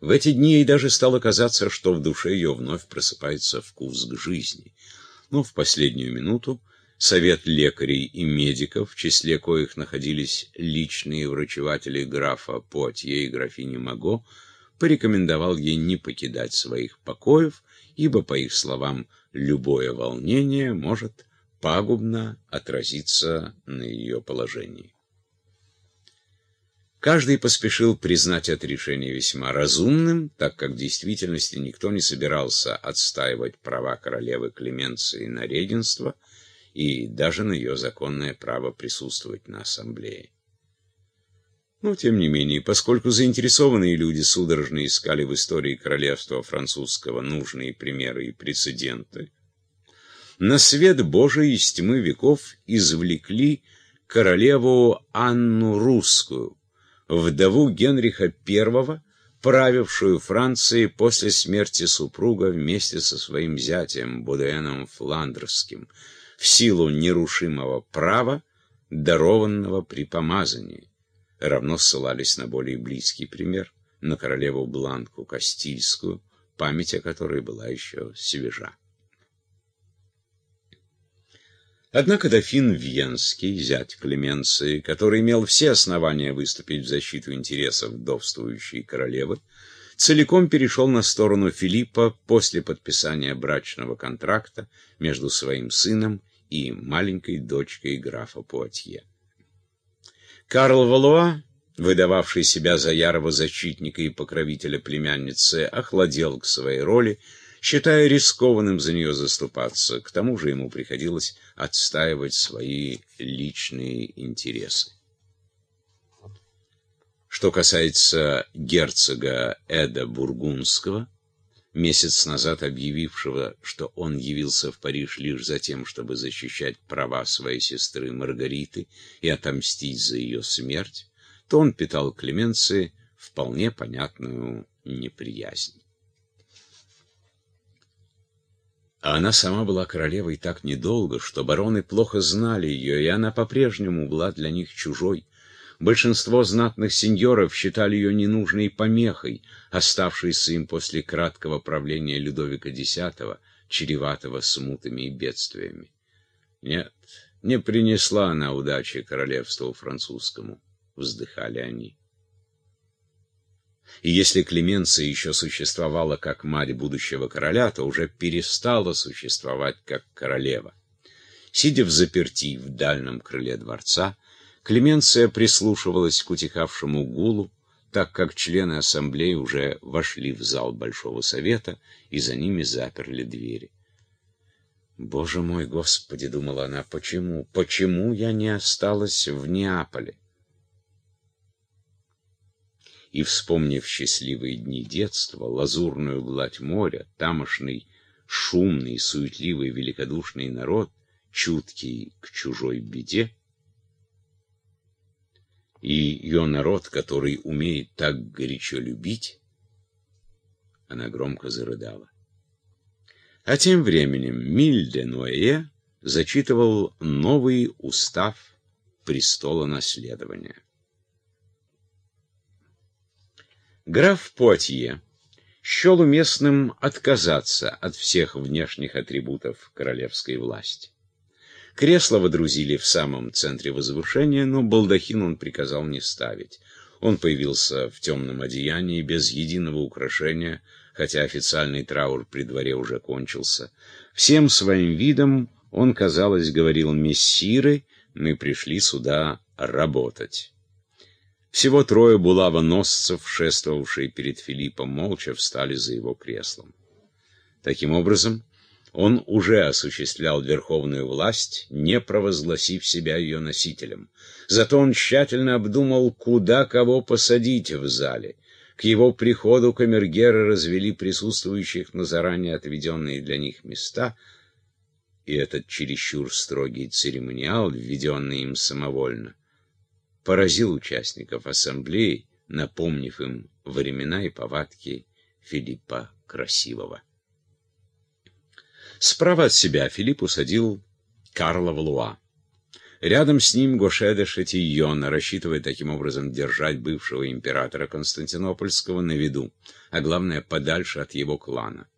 В эти дни ей даже стало казаться, что в душе ее вновь просыпается вкус к жизни. Но в последнюю минуту совет лекарей и медиков, в числе коих находились личные врачеватели графа Потье и графини Маго, порекомендовал ей не покидать своих покоев, ибо, по их словам, любое волнение может пагубно отразиться на ее положении. Каждый поспешил признать это решение весьма разумным, так как в действительности никто не собирался отстаивать права королевы Клеменции на регенство и даже на ее законное право присутствовать на ассамблее. Но, тем не менее, поскольку заинтересованные люди судорожно искали в истории королевства французского нужные примеры и прецеденты, на свет Божий из тьмы веков извлекли королеву Анну Русскую, вдову Генриха I, правившую Францией после смерти супруга вместе со своим зятем Будуэном Фландерским, в силу нерушимого права, дарованного при помазании. Равно ссылались на более близкий пример, на королеву Бланку Кастильскую, память о которой была еще свежа. Однако дофин Венский, зять Клеменции, который имел все основания выступить в защиту интересов вдовствующей королевы, целиком перешел на сторону Филиппа после подписания брачного контракта между своим сыном и маленькой дочкой графа Пуатье. Карл Валуа, выдававший себя за ярого защитника и покровителя племянницы, охладел к своей роли, считая рискованным за нее заступаться. К тому же ему приходилось отстаивать свои личные интересы. Что касается герцога Эда Бургундского, месяц назад объявившего, что он явился в Париж лишь за тем, чтобы защищать права своей сестры Маргариты и отомстить за ее смерть, то он питал Клеменции вполне понятную неприязнь. А она сама была королевой так недолго, что бароны плохо знали ее, и она по-прежнему была для них чужой. Большинство знатных сеньоров считали ее ненужной помехой, оставшейся им после краткого правления Людовика X, чреватого смутами и бедствиями. Нет, не принесла она удачи королевству французскому, вздыхали они. И если Клеменция еще существовала как мать будущего короля, то уже перестала существовать как королева. Сидя в заперти в дальнем крыле дворца, Клеменция прислушивалась к утихавшему гулу, так как члены ассамблеи уже вошли в зал Большого Совета и за ними заперли двери. «Боже мой, Господи!» — думала она, — «почему, почему я не осталась в Неаполе?» И, вспомнив счастливые дни детства, лазурную гладь моря, тамошный шумный, суетливый, великодушный народ, чуткий к чужой беде, и ее народ, который умеет так горячо любить, она громко зарыдала. А тем временем Мильде Нуэе зачитывал новый устав престола наследования. Граф Потье счел уместным отказаться от всех внешних атрибутов королевской власти. Кресло водрузили в самом центре возвышения, но балдахин он приказал не ставить. Он появился в темном одеянии, без единого украшения, хотя официальный траур при дворе уже кончился. Всем своим видом он, казалось, говорил «Мессиры, мы пришли сюда работать». Всего трое булавоносцев, шествовавшие перед Филиппом, молча встали за его креслом. Таким образом, он уже осуществлял верховную власть, не провозгласив себя ее носителем. Зато он тщательно обдумал, куда кого посадить в зале. К его приходу камергеры развели присутствующих на заранее отведенные для них места, и этот чересчур строгий церемониал, введенный им самовольно, поразил участников ассамблеи, напомнив им времена и повадки Филиппа Красивого. Справа от себя Филипп усадил Карла Валуа. Рядом с ним Гошеда Шатийона, рассчитывая таким образом держать бывшего императора Константинопольского на виду, а главное, подальше от его клана.